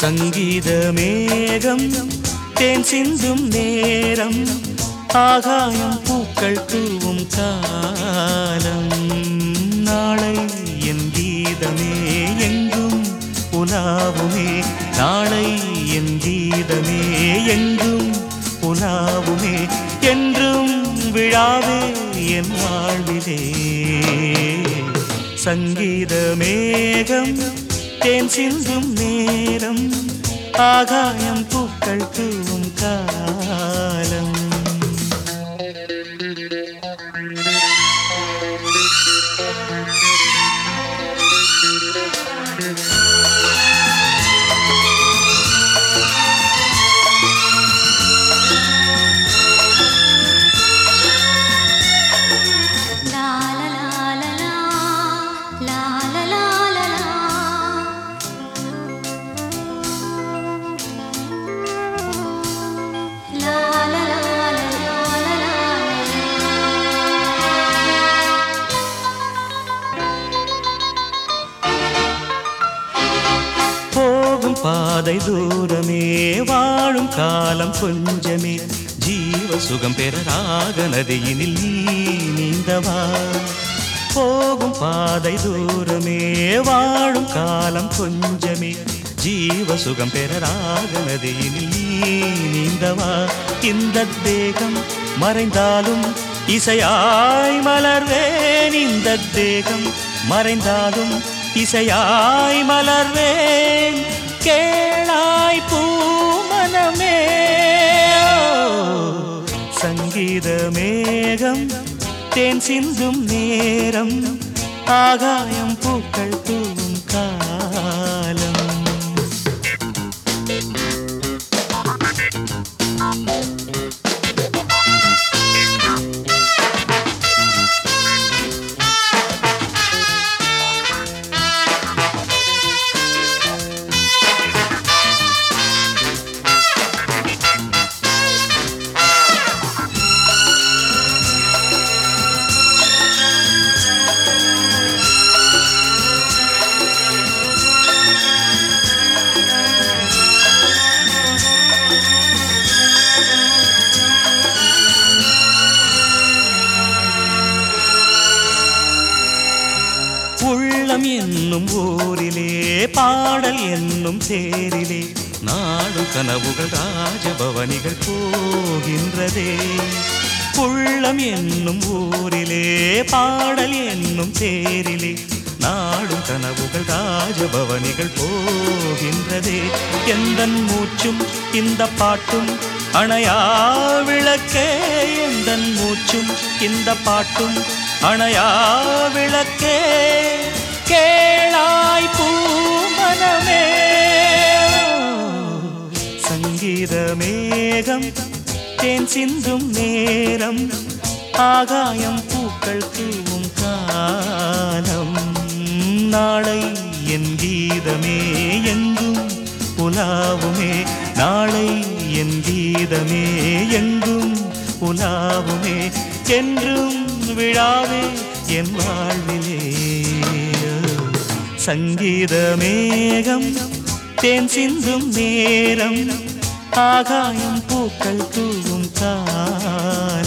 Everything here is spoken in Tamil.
சங்கீத மேகம் தேன் சிந்தும் நேரம் ஆகாயம் பூக்கள் தூவும் காலம். நாளை என் கீதமே எங்கும் உலாவுமே நாளை என் கீதமே எங்கும் உலாவுமே என்றும் விழாவே என் வாழ்விலே. சங்கீத மேகம் தேன் சிந்தும் நேரம். ஆகாயம் பூக்கள் தூவும் பாதை தூரமே வாழும் காலம் கொஞ்சமே. ஜீவ சுகம் பெற ராக நதியினில் நீ நீந்தவா? போகும் பாதை தூரமே வாழும் காலம் கொஞ்சமே. ஜீவ சுகம் பெற ராக நதியினில் நீ நீந்தவா? இந்த தேகம் மறைந்தாலும் இசையாய் மலர்வேன். இந்த தேகம் மறைந்தாலும் இசையாய் மலர்வேன் கேளாய் பூமனமே. சங்கீத மேகம் தேன் சிந்தும் நேரம் ஆகாயம் பூக்கள் உள்ளம் என்னும் ஊரிலே பாடல் என்னும் தேரிலே நாடும் கனவுகள் ராஜபவனிகள் போகின்றதே. உள்ளம் என்னும் ஊரிலே பாடல் என்னும் தேரிலே நாடும் கனவுகள் ராஜபவனிகள் போகின்றதே. எந்த மூச்சும் இந்த பாட்டும் அணையா விளக்கே மூச்சும் இந்த பாட்டும் அணையா விளக்கே. கேளாய் பூமனமே சங்கீத மேகம் தேன் சிந்தும் நேரம் ஆகாயம் பூக்கள் தூவும் காலம். நாளை என் கீதமே எங்கும் புலாவுமே நாளை என் கீதமே எங்கும் உலாவுமே என்றும் விழாவே என் வாழ்விலே. சங்கீத மேகம் தேன் சிந்தும் நேரம் ஆகாயம் பூக்கள் தூவும் காலம்